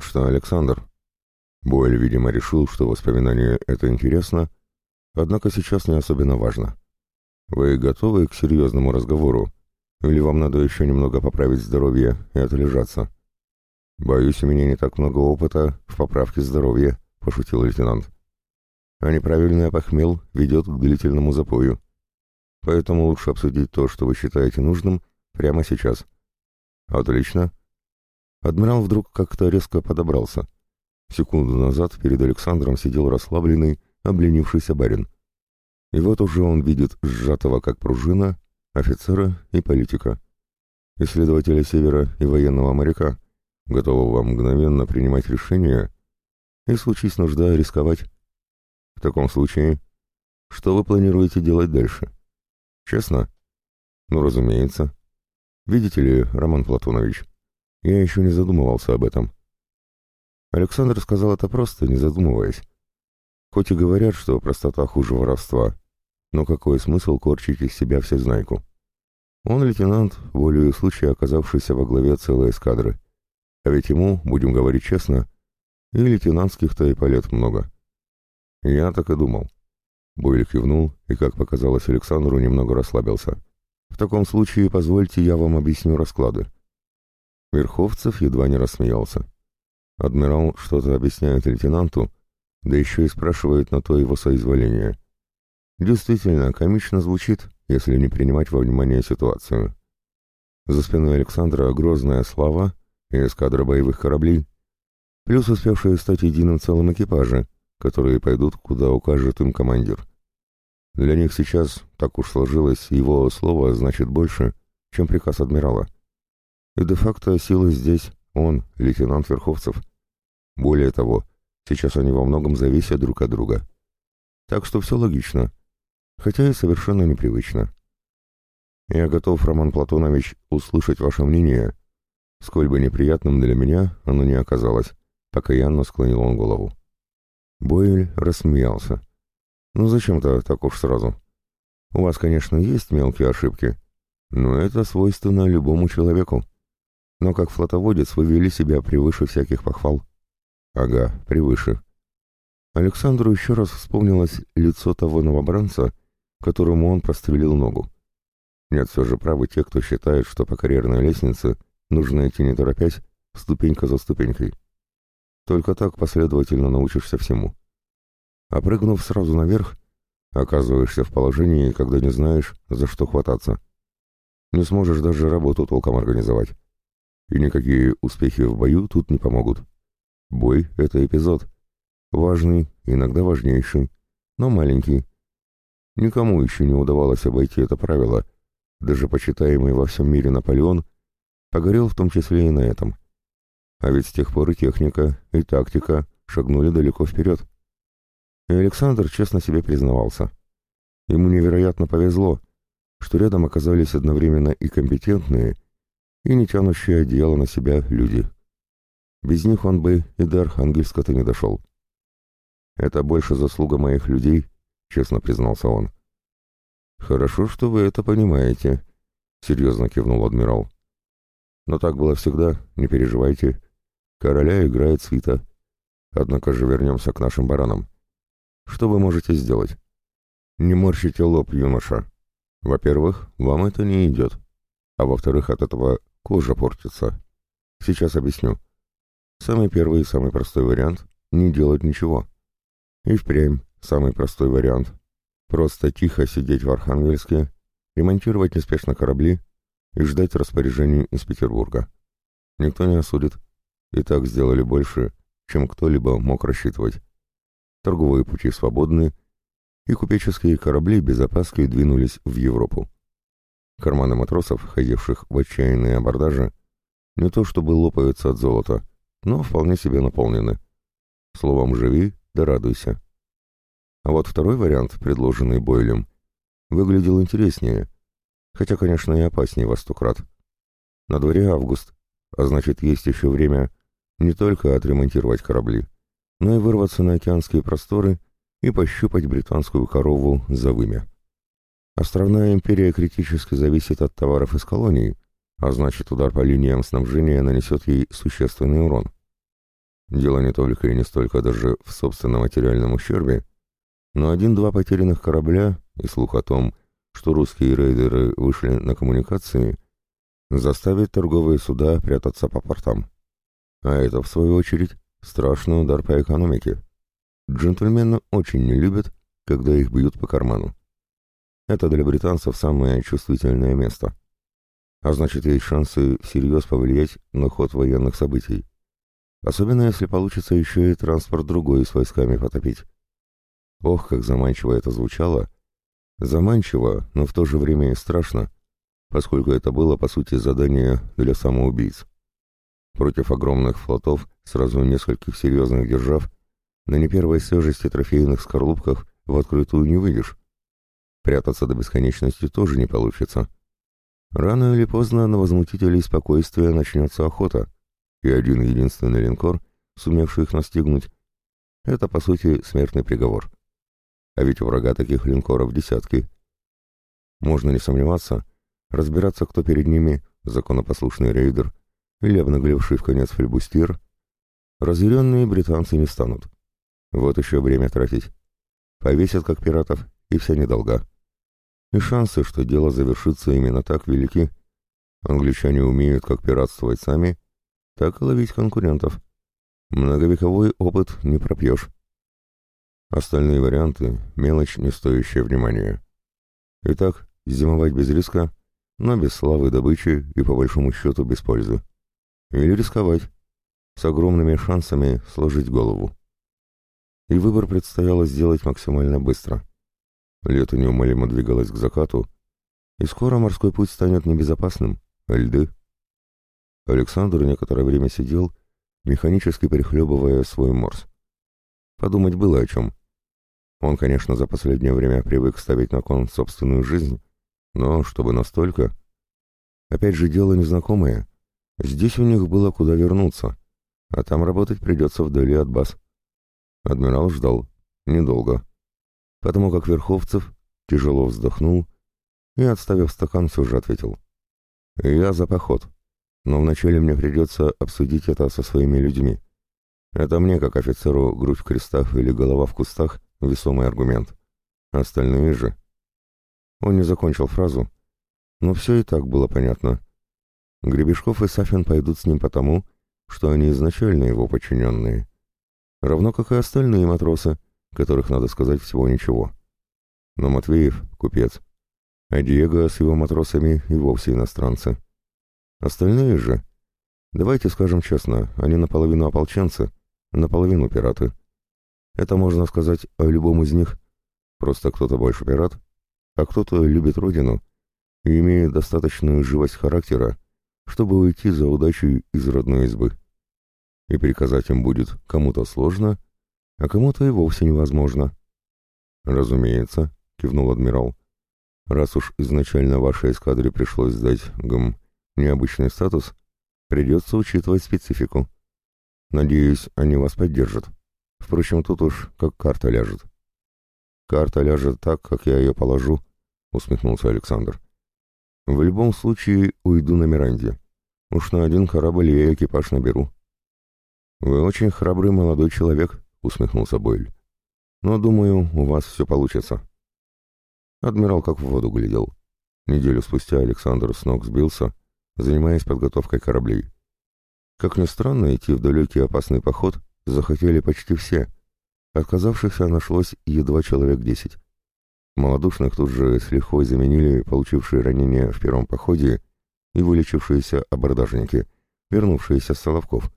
Что, Александр. Бойль, видимо, решил, что воспоминание это интересно, однако сейчас не особенно важно. Вы готовы к серьезному разговору? Или вам надо еще немного поправить здоровье и отлежаться? Боюсь, у меня не так много опыта в поправке здоровья, пошутил лейтенант. А неправильный опохмел ведет к длительному запою. Поэтому лучше обсудить то, что вы считаете нужным, прямо сейчас. Отлично. Адмирал вдруг как-то резко подобрался. Секунду назад перед Александром сидел расслабленный, обленившийся барин. И вот уже он видит сжатого как пружина офицера и политика, исследователя Севера и военного моряка, готового мгновенно принимать решения и, случись нужда, рисковать. В таком случае, что вы планируете делать дальше? Честно? Ну, разумеется. Видите ли, Роман Платонович, я еще не задумывался об этом. Александр сказал это просто, не задумываясь. Хоть и говорят, что простота хуже воровства, но какой смысл корчить из себя всезнайку? Он лейтенант, волею случая оказавшийся во главе целой эскадры. А ведь ему, будем говорить честно, и лейтенантских-то эполет много. Я так и думал. Бойль кивнул и, как показалось Александру, немного расслабился. В таком случае позвольте я вам объясню расклады. Верховцев едва не рассмеялся. Адмирал что-то объясняет лейтенанту, да еще и спрашивает на то его соизволение. Действительно, комично звучит, если не принимать во внимание ситуацию. За спиной Александра грозная слава и эскадра боевых кораблей, плюс успевшие стать единым целым экипажи, которые пойдут, куда укажет им командир. Для них сейчас, так уж сложилось, его слово значит больше, чем приказ адмирала. И де-факто сила здесь он, лейтенант Верховцев. Более того, сейчас они во многом зависят друг от друга. Так что все логично, хотя и совершенно непривычно. Я готов, Роман Платонович, услышать ваше мнение, сколь бы неприятным для меня оно не оказалось, покаянно склонил он голову. Бойль рассмеялся. «Ну зачем-то так уж сразу? У вас, конечно, есть мелкие ошибки, но это свойственно любому человеку. Но как флотоводец вы вели себя превыше всяких похвал». «Ага, превыше». Александру еще раз вспомнилось лицо того новобранца, которому он прострелил ногу. Нет, все же правы те, кто считает, что по карьерной лестнице нужно идти не торопясь, ступенька за ступенькой. Только так последовательно научишься всему. А прыгнув сразу наверх, оказываешься в положении, когда не знаешь, за что хвататься. Не сможешь даже работу толком организовать. И никакие успехи в бою тут не помогут. Бой — это эпизод. Важный, иногда важнейший, но маленький. Никому еще не удавалось обойти это правило. Даже почитаемый во всем мире Наполеон погорел в том числе и на этом. А ведь с тех пор и техника, и тактика шагнули далеко вперед. И Александр честно себе признавался. Ему невероятно повезло, что рядом оказались одновременно и компетентные, и не тянущие одеяло на себя люди. Без них он бы и до Архангельска-то не дошел. «Это больше заслуга моих людей», — честно признался он. «Хорошо, что вы это понимаете», — серьезно кивнул адмирал. «Но так было всегда, не переживайте. Короля играет свита. Однако же вернемся к нашим баранам. Что вы можете сделать? Не морщите лоб, юноша. Во-первых, вам это не идет. А во-вторых, от этого кожа портится. Сейчас объясню. Самый первый и самый простой вариант — не делать ничего. И впрямь самый простой вариант — просто тихо сидеть в Архангельске, ремонтировать неспешно корабли и ждать распоряжений из Петербурга. Никто не осудит. И так сделали больше, чем кто-либо мог рассчитывать. Торговые пути свободны, и купеческие корабли без опаски двинулись в Европу. Карманы матросов, ходивших в отчаянные абордажи, не то чтобы лопаются от золота, но вполне себе наполнены. Словом, живи да радуйся. А вот второй вариант, предложенный Бойлем, выглядел интереснее, хотя, конечно, и опаснее во сто крат. На дворе август, а значит, есть еще время не только отремонтировать корабли, но и вырваться на океанские просторы и пощупать британскую корову за вымя. Островная империя критически зависит от товаров из колоний, а значит удар по линиям снабжения нанесет ей существенный урон. Дело не только и не столько даже в собственном материальном ущербе, но один-два потерянных корабля и слух о том, что русские рейдеры вышли на коммуникации, заставит торговые суда прятаться по портам. А это, в свою очередь, страшный удар по экономике. Джентльмены очень не любят, когда их бьют по карману. Это для британцев самое чувствительное место. А значит, есть шансы всерьез повлиять на ход военных событий. Особенно если получится еще и транспорт другой с войсками потопить. Ох, как заманчиво это звучало. Заманчиво, но в то же время и страшно, поскольку это было, по сути, задание для самоубийц. Против огромных флотов, сразу нескольких серьезных держав, на не первой свежести трофейных скорлупках в открытую не выйдешь. Прятаться до бесконечности тоже не получится. Рано или поздно на возмутителей спокойствия начнется охота, и один единственный линкор, сумевший их настигнуть, это, по сути, смертный приговор. А ведь у врага таких линкоров десятки. Можно не сомневаться, разбираться, кто перед ними, законопослушный рейдер или обнаглевший в конец флебустир, разъяренные британцы не станут. Вот еще время тратить. Повесят как пиратов, и вся недолга. И шансы, что дело завершится именно так, велики. Англичане умеют как пиратствовать сами, так и ловить конкурентов. Многовековой опыт не пропьешь. Остальные варианты — мелочь, не стоящая внимания. Итак, зимовать без риска, но без славы добычи и, по большому счету, без пользы. Или рисковать, с огромными шансами сложить голову. И выбор предстояло сделать максимально быстро. Лето неумолимо двигалось к закату, и скоро морской путь станет небезопасным, льды. Александр некоторое время сидел, механически прихлебывая свой морс. Подумать было о чем. Он, конечно, за последнее время привык ставить на кон собственную жизнь, но чтобы настолько... Опять же, дело незнакомое. Здесь у них было куда вернуться, а там работать придется вдали от баз. Адмирал ждал. Недолго. Потому как Верховцев тяжело вздохнул и, отставив стакан, все же ответил. «Я за поход, но вначале мне придется обсудить это со своими людьми. Это мне, как офицеру, грудь в крестах или голова в кустах, весомый аргумент. Остальные же... Он не закончил фразу, но все и так было понятно. Гребешков и Сафин пойдут с ним потому, что они изначально его подчиненные. Равно как и остальные матросы, которых, надо сказать, всего ничего. Но Матвеев — купец, а Диего с его матросами и вовсе иностранцы. Остальные же... Давайте скажем честно, они наполовину ополченцы, наполовину пираты. Это можно сказать о любом из них. Просто кто-то больше пират, а кто-то любит родину и имеет достаточную живость характера, чтобы уйти за удачей из родной избы. И приказать им будет кому-то сложно, а кому-то и вовсе невозможно. «Разумеется», — кивнул адмирал. «Раз уж изначально вашей эскадре пришлось сдать, гм, необычный статус, придется учитывать специфику. Надеюсь, они вас поддержат». Впрочем, тут уж как карта ляжет. Карта ляжет так, как я ее положу, усмехнулся Александр. В любом случае уйду на Миранде. Уж на один корабль я экипаж наберу. Вы очень храбрый молодой человек, усмехнулся Бойль. Но, думаю, у вас все получится. Адмирал как в воду глядел. Неделю спустя Александр с ног сбился, занимаясь подготовкой кораблей. Как ни странно, идти в далекий опасный поход захотели почти все. Отказавшихся нашлось едва человек десять. Молодушных тут же с лихвой заменили получившие ранения в первом походе и вылечившиеся абордажники, вернувшиеся с Соловков.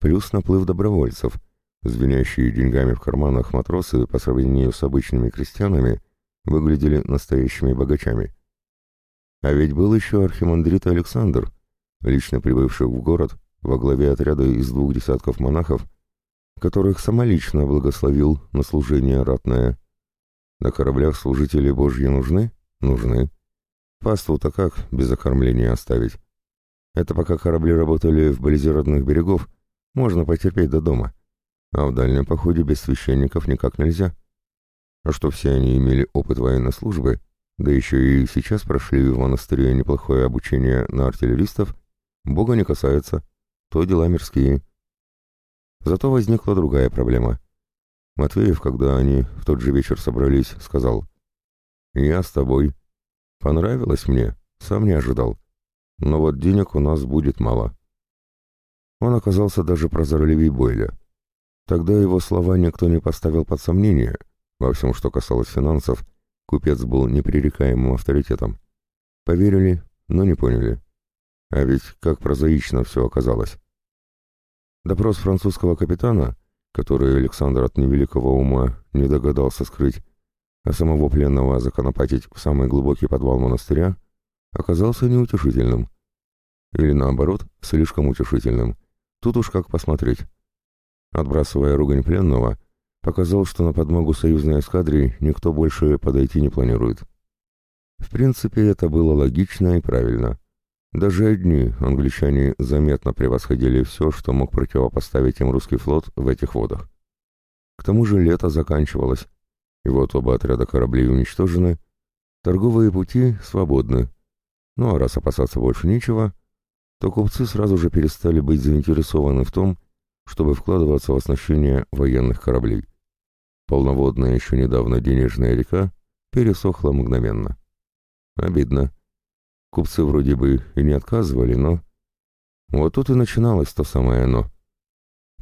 Плюс наплыв добровольцев, звенящие деньгами в карманах матросы по сравнению с обычными крестьянами выглядели настоящими богачами. А ведь был еще архимандрит Александр, лично прибывший в город во главе отряда из двух десятков монахов которых самолично благословил на служение ратное. На кораблях служители Божьи нужны? Нужны. Паству-то как без окормления оставить? Это пока корабли работали вблизи родных берегов, можно потерпеть до дома. А в дальнем походе без священников никак нельзя. А что все они имели опыт военной службы, да еще и сейчас прошли в монастыре неплохое обучение на артиллеристов, Бога не касается, то дела мирские. Зато возникла другая проблема. Матвеев, когда они в тот же вечер собрались, сказал, «Я с тобой. Понравилось мне, сам не ожидал. Но вот денег у нас будет мало». Он оказался даже прозорливее Бойля. Тогда его слова никто не поставил под сомнение. Во всем, что касалось финансов, купец был непререкаемым авторитетом. Поверили, но не поняли. А ведь как прозаично все оказалось. Допрос французского капитана, который Александр от невеликого ума не догадался скрыть, а самого пленного законопатить в самый глубокий подвал монастыря, оказался неутешительным. Или наоборот, слишком утешительным. Тут уж как посмотреть. Отбрасывая ругань пленного, показал, что на подмогу союзной эскадре никто больше подойти не планирует. В принципе, это было логично и правильно. Даже одни англичане заметно превосходили все, что мог противопоставить им русский флот в этих водах. К тому же лето заканчивалось, и вот оба отряда кораблей уничтожены, торговые пути свободны. Ну а раз опасаться больше нечего, то купцы сразу же перестали быть заинтересованы в том, чтобы вкладываться в оснащение военных кораблей. Полноводная еще недавно денежная река пересохла мгновенно. Обидно. Купцы вроде бы и не отказывали, но... Вот тут и начиналось то самое «но».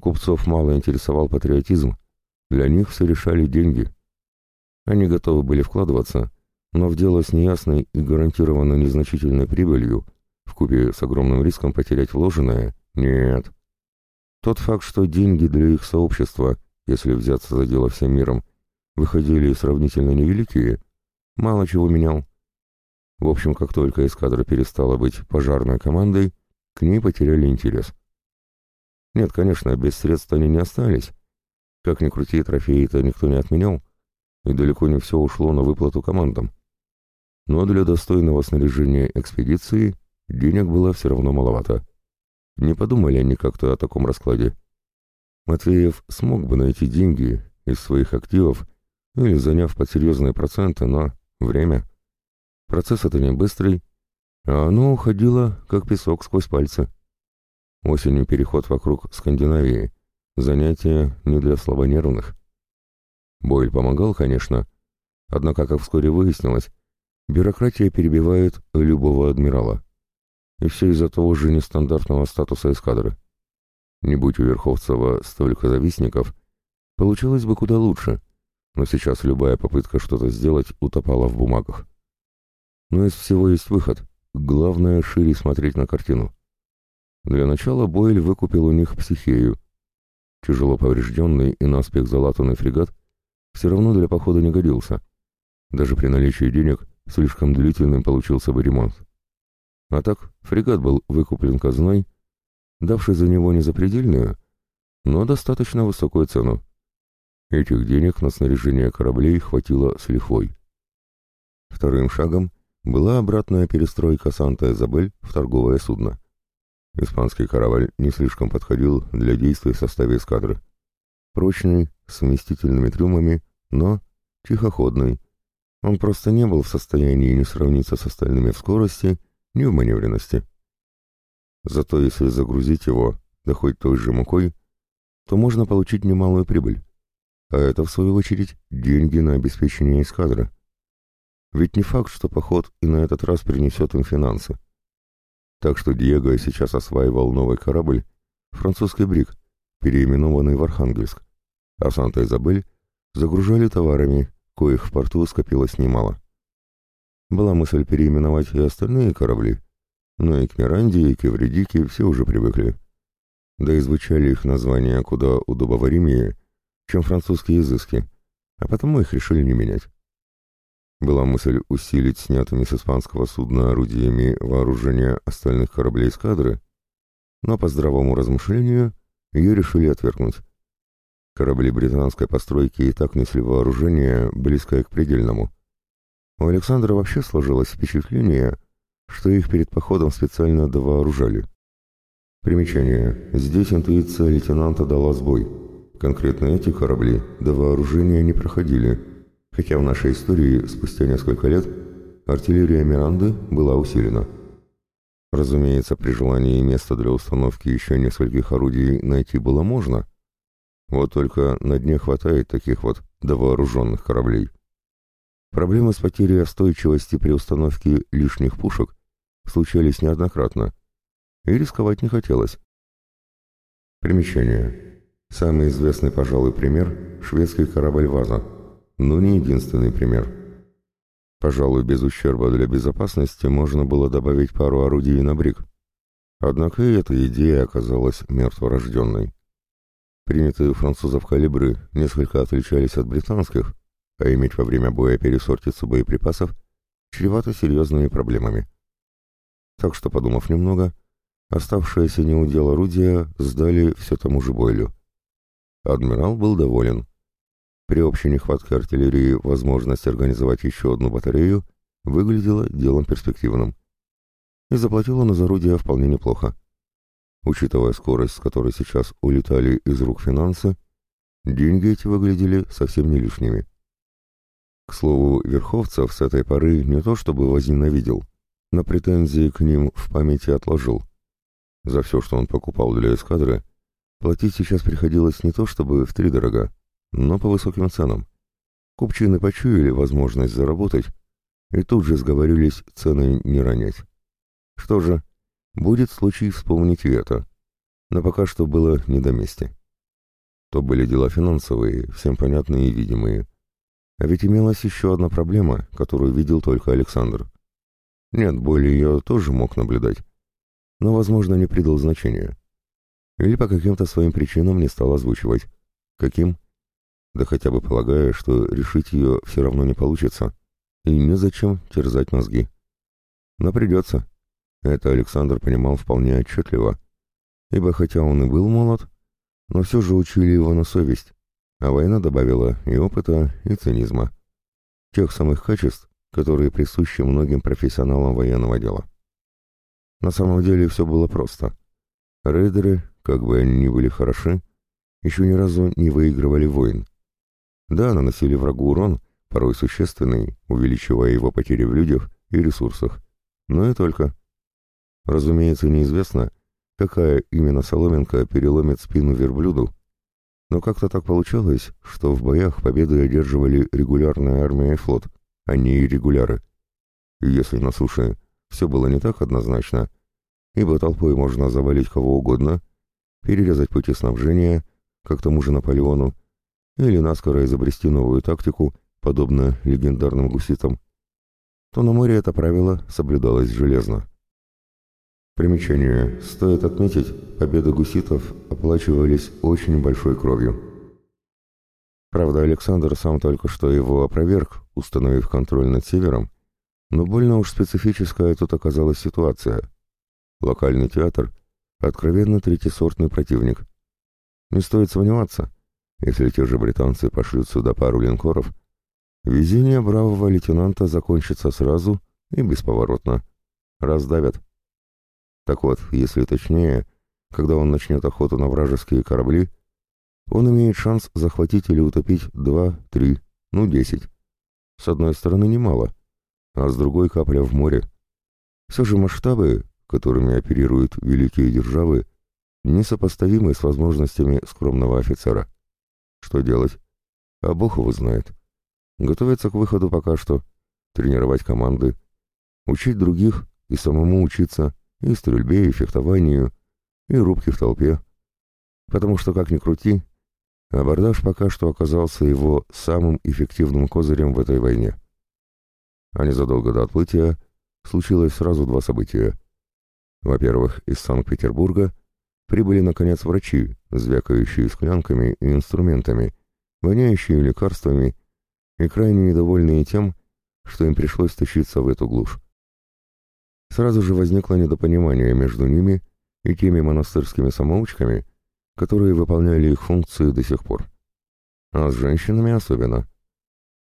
Купцов мало интересовал патриотизм, для них все решали деньги. Они готовы были вкладываться, но в дело с неясной и гарантированно незначительной прибылью, вкупе с огромным риском потерять вложенное, нет. Тот факт, что деньги для их сообщества, если взяться за дело всем миром, выходили сравнительно невеликие, мало чего менял. В общем, как только эскадра перестала быть пожарной командой, к ней потеряли интерес. Нет, конечно, без средств они не остались. Как ни крути, трофеи-то никто не отменял, и далеко не все ушло на выплату командам. Но для достойного снаряжения экспедиции денег было все равно маловато. Не подумали они как-то о таком раскладе. Матвеев смог бы найти деньги из своих активов или заняв под серьезные проценты, но время... Процесс это не быстрый, а оно уходило, как песок сквозь пальцы. Осенью переход вокруг Скандинавии. Занятие не для слабонервных. Бойль помогал, конечно, однако, как вскоре выяснилось, бюрократия перебивает любого адмирала. И все из-за того же нестандартного статуса эскадры. Не будь у Верховцева столько завистников, получилось бы куда лучше, но сейчас любая попытка что-то сделать утопала в бумагах. Но из всего есть выход. Главное, шире смотреть на картину. Для начала Бойль выкупил у них психею. Тяжело поврежденный и наспех залатанный фрегат все равно для похода не годился. Даже при наличии денег слишком длительным получился бы ремонт. А так, фрегат был выкуплен казной, давший за него не запредельную, но достаточно высокую цену. Этих денег на снаряжение кораблей хватило с лихвой. Вторым шагом была обратная перестройка Санта-Изабель в торговое судно. Испанский корабль не слишком подходил для действий в составе эскадры. Прочный, с вместительными трюмами, но тихоходный. Он просто не был в состоянии не сравниться с остальными в скорости, ни в маневренности. Зато если загрузить его, да хоть той же мукой, то можно получить немалую прибыль. А это, в свою очередь, деньги на обеспечение эскадры. Ведь не факт, что поход и на этот раз принесет им финансы. Так что Диего сейчас осваивал новый корабль, французский брик, переименованный в Архангельск, а Санта-Изабель загружали товарами, коих в порту скопилось немало. Была мысль переименовать и остальные корабли, но и к Миранде, и к Эвредике все уже привыкли. Да и звучали их названия куда удобоваримее, чем французские изыски, а потому их решили не менять. Была мысль усилить снятыми с испанского судна орудиями вооружение остальных кораблей эскадры, но по здравому размышлению ее решили отвергнуть. Корабли британской постройки и так несли вооружение, близкое к предельному. У Александра вообще сложилось впечатление, что их перед походом специально довооружали. Примечание. Здесь интуиция лейтенанта дала сбой. Конкретно эти корабли до вооружения не проходили – хотя в нашей истории спустя несколько лет артиллерия Миранды была усилена. Разумеется, при желании место для установки еще нескольких орудий найти было можно, Вот только на дне хватает таких вот довооруженных кораблей. Проблемы с потерей остойчивости при установке лишних пушек случались неоднократно, и рисковать не хотелось. Примечание. Самый известный, пожалуй, пример – шведский корабль «Ваза», но не единственный пример. Пожалуй, без ущерба для безопасности можно было добавить пару орудий на брик. Однако и эта идея оказалась мертворожденной. Принятые французов калибры несколько отличались от британских, а иметь во время боя пересортицу боеприпасов чревато серьезными проблемами. Так что, подумав немного, оставшееся неудел орудия сдали все тому же Бойлю. Адмирал был доволен. При общей нехватке артиллерии возможность организовать еще одну батарею выглядела делом перспективным. И заплатил он за орудие вполне неплохо. Учитывая скорость, с которой сейчас улетали из рук финансы, деньги эти выглядели совсем не лишними. К слову, Верховцев с этой поры не то чтобы возненавидел, но претензии к ним в памяти отложил. За все, что он покупал для эскадры, платить сейчас приходилось не то чтобы втридорога, но по высоким ценам. Купчины почуяли возможность заработать и тут же сговорились цены не ронять. Что же, Будет случай вспомнить и это. Но пока что было не до мести. То были дела финансовые, всем понятные и видимые. А ведь имелась еще одна проблема, которую видел только Александр. Нет, боли ее тоже мог наблюдать, но, возможно, не придал значения. Или по каким-то своим причинам не стал озвучивать. Каким? Да хотя бы полагая, что решить ее все равно не получится. И незачем терзать мозги. Но придется. Это Александр понимал вполне отчетливо, ибо хотя он и был молод, но все же учили его на совесть, а война добавила и опыта, и цинизма. Тех самых качеств, которые присущи многим профессионалам военного дела. На самом деле все было просто. Рейдеры, как бы они ни были хороши, еще ни разу не выигрывали войн. Да, наносили врагу урон, порой существенный, увеличивая его потери в людях и ресурсах, но и только. Разумеется, неизвестно, какая именно соломинка переломит спину верблюду, но как-то так получалось, что в боях победы одерживали регулярная армия и флот, а не иррегуляры. И если на суше все было не так однозначно, ибо толпой можно завалить кого угодно, перерезать пути снабжения, как тому же Наполеону, или наскоро изобрести новую тактику, подобно легендарным гуситам, то на море это правило соблюдалось железно. Примечание. Стоит отметить, победы гуситов оплачивались очень большой кровью. Правда, Александр сам только что его опроверг, установив контроль над севером, но больно уж специфическая тут оказалась ситуация. Локальный театр — откровенно третьесортный противник. Не стоит сомневаться, если те же британцы пошлют сюда пару линкоров, везение бравого лейтенанта закончится сразу и бесповоротно. Раздавят. Так вот, если точнее, когда он начнет охоту на вражеские корабли, он имеет шанс захватить или утопить два, три, ну десять. С одной стороны немало, а с другой капля в море. Все же масштабы, которыми оперируют великие державы, несопоставимы с возможностями скромного офицера. Что делать? А Бог его знает. Готовиться к выходу пока что, тренировать команды, учить других и самому учиться, и стрельбе, и фехтованию, и рубке в толпе. Потому что, как ни крути, абордаж пока что оказался его самым эффективным козырем в этой войне. А незадолго до отплытия случилось сразу два события. Во-первых, из Санкт-Петербурга прибыли, наконец, врачи, звякающие склянками и инструментами, воняющие лекарствами и крайне недовольные тем, что им пришлось тащиться в эту глушь. Сразу же возникло недопонимание между ними и теми монастырскими самоучками, которые выполняли их функции до сих пор. А с женщинами особенно.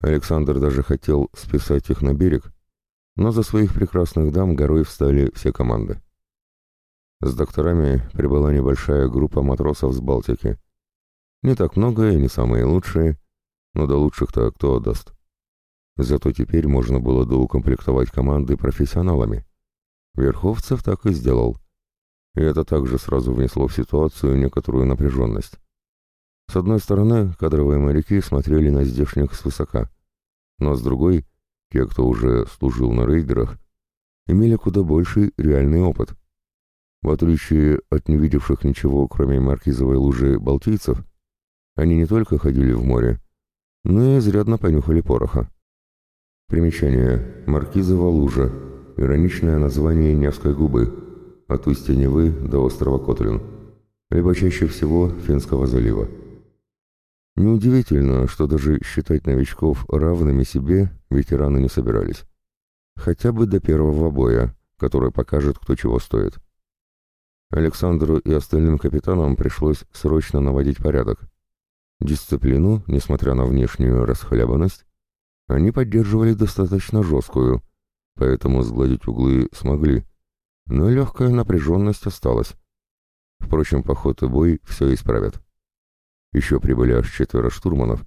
Александр даже хотел списать их на берег, но за своих прекрасных дам горой встали все команды. С докторами прибыла небольшая группа матросов с Балтики. Не так много и не самые лучшие, но до лучших-то кто отдаст. Зато теперь можно было доукомплектовать команды профессионалами. Верховцев так и сделал. И это также сразу внесло в ситуацию некоторую напряженность. С одной стороны, кадровые моряки смотрели на здешних свысока, но с другой, те, кто уже служил на рейдерах, имели куда больший реальный опыт. В отличие от не видевших ничего, кроме маркизовой лужи балтийцев, они не только ходили в море, но и изрядно понюхали пороха. Примечание. Маркизова лужа. Ироничное название Невской губы. От устья Невы до острова Котлин. Либо чаще всего Финского залива. Неудивительно, что даже считать новичков равными себе ветераны не собирались. Хотя бы до первого боя, который покажет, кто чего стоит. Александру и остальным капитанам пришлось срочно наводить порядок. Дисциплину, несмотря на внешнюю расхлябанность, они поддерживали достаточно жесткую, поэтому сгладить углы смогли, но легкая напряженность осталась. Впрочем, поход и бой все исправят. Еще прибыли аж четверо штурманов,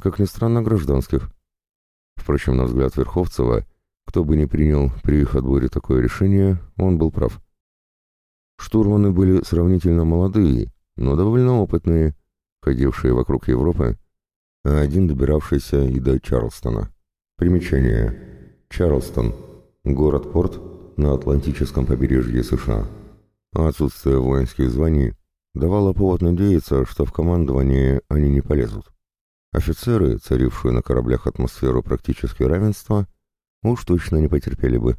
как ни странно, гражданских. Впрочем, на взгляд Верховцева, кто бы ни принял при их отборе такое решение, он был прав. Штурманы были сравнительно молодые, но довольно опытные, ходившие вокруг Европы, а один добиравшийся и до Чарлстона. Примечание. Чарлстон. Город-порт на Атлантическом побережье США. Отсутствие воинских званий давало повод надеяться, что в командовании они не полезут. Офицеры, царившие на кораблях атмосферу практически равенства, уж точно не потерпели бы.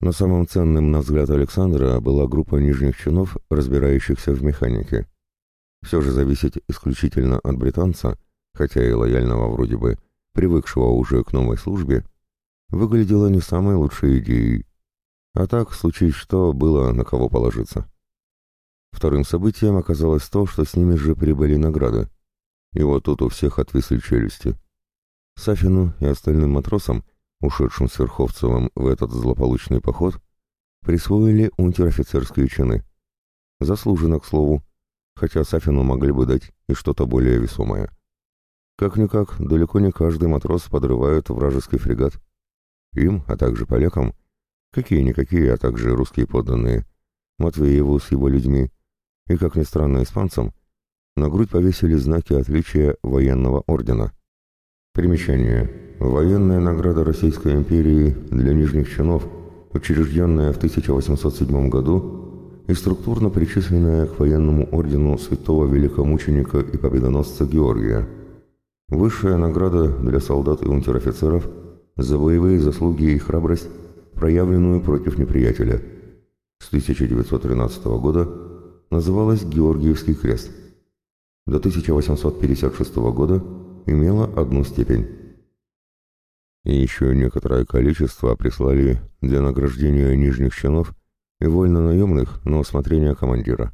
Но самым ценным, на взгляд Александра, была группа нижних чинов, разбирающихся в механике. Все же зависеть исключительно от британца, хотя и лояльного вроде бы, привыкшего уже к новой службе, выглядело не самой лучшей идеей. А так, случись что, было на кого положиться. Вторым событием оказалось то, что с ними же прибыли награды. И вот тут у всех отвисли челюсти. Сафину и остальным матросам, ушедшим с Верховцевым в этот злополучный поход, присвоили унтер-офицерские чины. Заслуженно, к слову, хотя Сафину могли бы дать и что-то более весомое. Как-никак, далеко не каждый матрос подрывает вражеский фрегат. Им, а также полякам, какие-никакие, а также русские подданные, Матвееву с его людьми, и, как ни странно, испанцам, на грудь повесили знаки отличия военного ордена. Примечание. Военная награда Российской империи для нижних чинов, учрежденная в 1807 году и структурно причисленная к военному ордену святого великомученика и победоносца Георгия. Высшая награда для солдат и унтер-офицеров за боевые заслуги и храбрость, проявленную против неприятеля. С 1913 года называлась Георгиевский крест. До 1856 года имела одну степень. И еще некоторое количество прислали для награждения нижних чинов и вольно-наемных на усмотрение командира.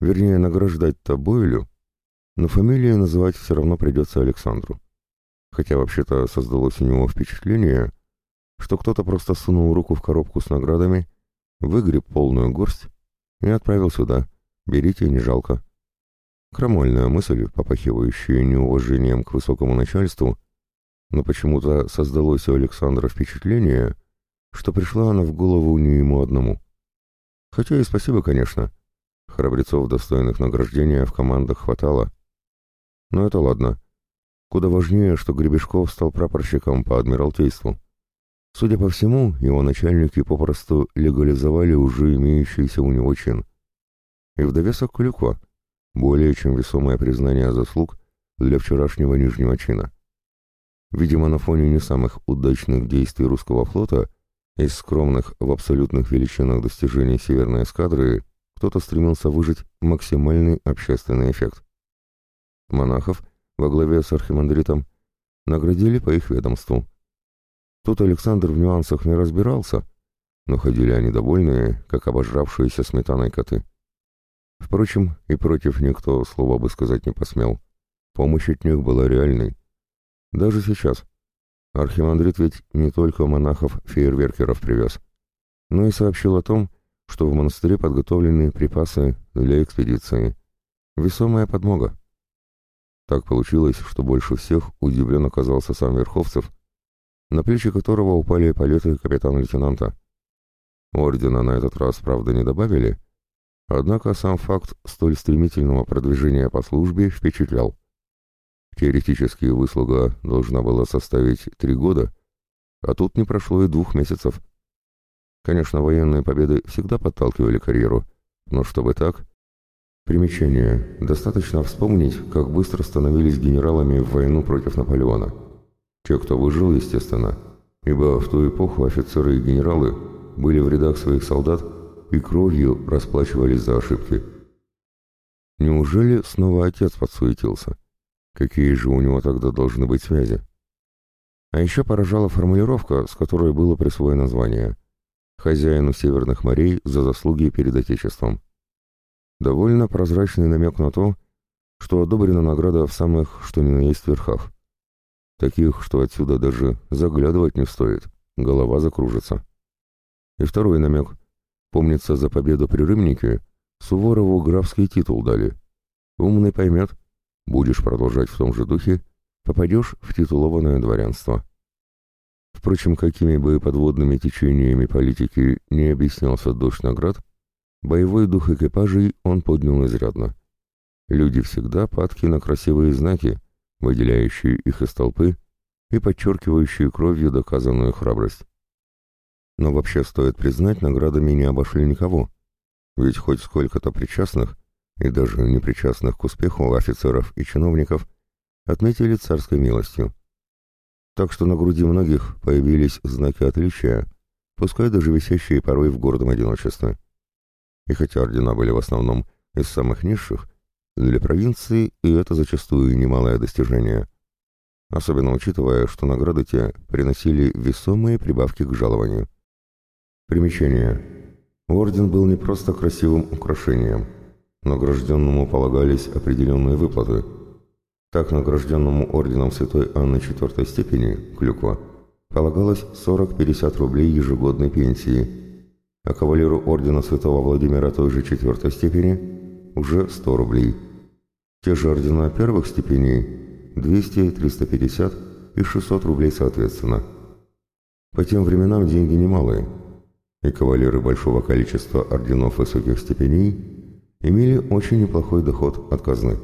Вернее, награждать-то Бойлю, но фамилии называть все равно придется Александру. Хотя вообще-то создалось у него впечатление, что кто-то просто сунул руку в коробку с наградами, выгреб полную горсть и отправил сюда. Берите, не жалко. Крамольная мысль, попахивающая неуважением к высокому начальству, но почему-то создалось у Александра впечатление — что пришла она в голову не ему одному. Хотя и спасибо, конечно. Храбрецов, достойных награждения, в командах хватало. Но это ладно. Куда важнее, что Гребешков стал прапорщиком по Адмиралтейству. Судя по всему, его начальники попросту легализовали уже имеющийся у него чин. И в довесок Куликова более чем весомое признание заслуг для вчерашнего нижнего чина. Видимо, на фоне не самых удачных действий русского флота из скромных в абсолютных величинах достижений Северной эскадры кто-то стремился выжить максимальный общественный эффект. Монахов во главе с архимандритом наградили по их ведомству. Тут Александр в нюансах не разбирался, но ходили они довольные, как обожравшиеся сметаной коты. Впрочем, и против никто слова бы сказать не посмел. Помощь от них была реальной. Даже сейчас, Архимандрит ведь не только монахов-фейерверкеров привез, но и сообщил о том, что в монастыре подготовлены припасы для экспедиции. Весомая подмога. Так получилось, что больше всех удивлен оказался сам Верховцев, на плечи которого упали палеты капитана-лейтенанта. Ордена на этот раз, правда, не добавили, Однако сам факт столь стремительного продвижения по службе впечатлял. Теоретически выслуга должна была составить три года, а тут не прошло и двух месяцев. Конечно, военные победы всегда подталкивали карьеру, но чтобы так... Примечание. Достаточно вспомнить, как быстро становились генералами в войну против Наполеона. Те, кто выжил, естественно, ибо в ту эпоху офицеры и генералы были в рядах своих солдат и кровью расплачивались за ошибки. Неужели снова отец подсуетился? Какие же у него тогда должны быть связи? А еще поражала формулировка, с которой было присвоено звание «Хозяину Северных морей за заслуги перед Отечеством». Довольно прозрачный намек на то, что одобрена награда в самых, что ни на есть, верхах. Таких, что отсюда даже заглядывать не стоит, голова закружится. И второй намек. Помнится, за победу при Рымнике Суворову графский титул дали. Умный поймет. Будешь продолжать в том же духе, попадешь в титулованное дворянство. Впрочем, какими бы подводными течениями политики не объяснялся дождь наград, боевой дух экипажей он поднял изрядно. Люди всегда падки на красивые знаки, выделяющие их из толпы и подчеркивающие кровью доказанную храбрость. Но вообще стоит признать, наградами не обошли никого, ведь хоть сколько-то причастных, и даже непричастных к успеху офицеров и чиновников, отметили царской милостью. Так что на груди многих появились знаки отличия, пускай даже висящие порой в гордом одиночестве. И хотя ордена были в основном из самых низших, для провинции и это зачастую немалое достижение. Особенно учитывая, что награды те приносили весомые прибавки к жалованию. Примечание. Орден был не просто красивым украшением. Награжденному полагались определенные выплаты. Так награжденному орденом Святой Анны четвертой степени, Клюква, полагалось 40-50 рублей ежегодной пенсии, а кавалеру ордена Святого Владимира той же четвертой степени уже 100 рублей – те же ордена первых степеней – 200, 350 и 600 рублей соответственно. По тем временам деньги немалые, и кавалеры большого количества орденов высоких степеней имели очень неплохой доход от казны.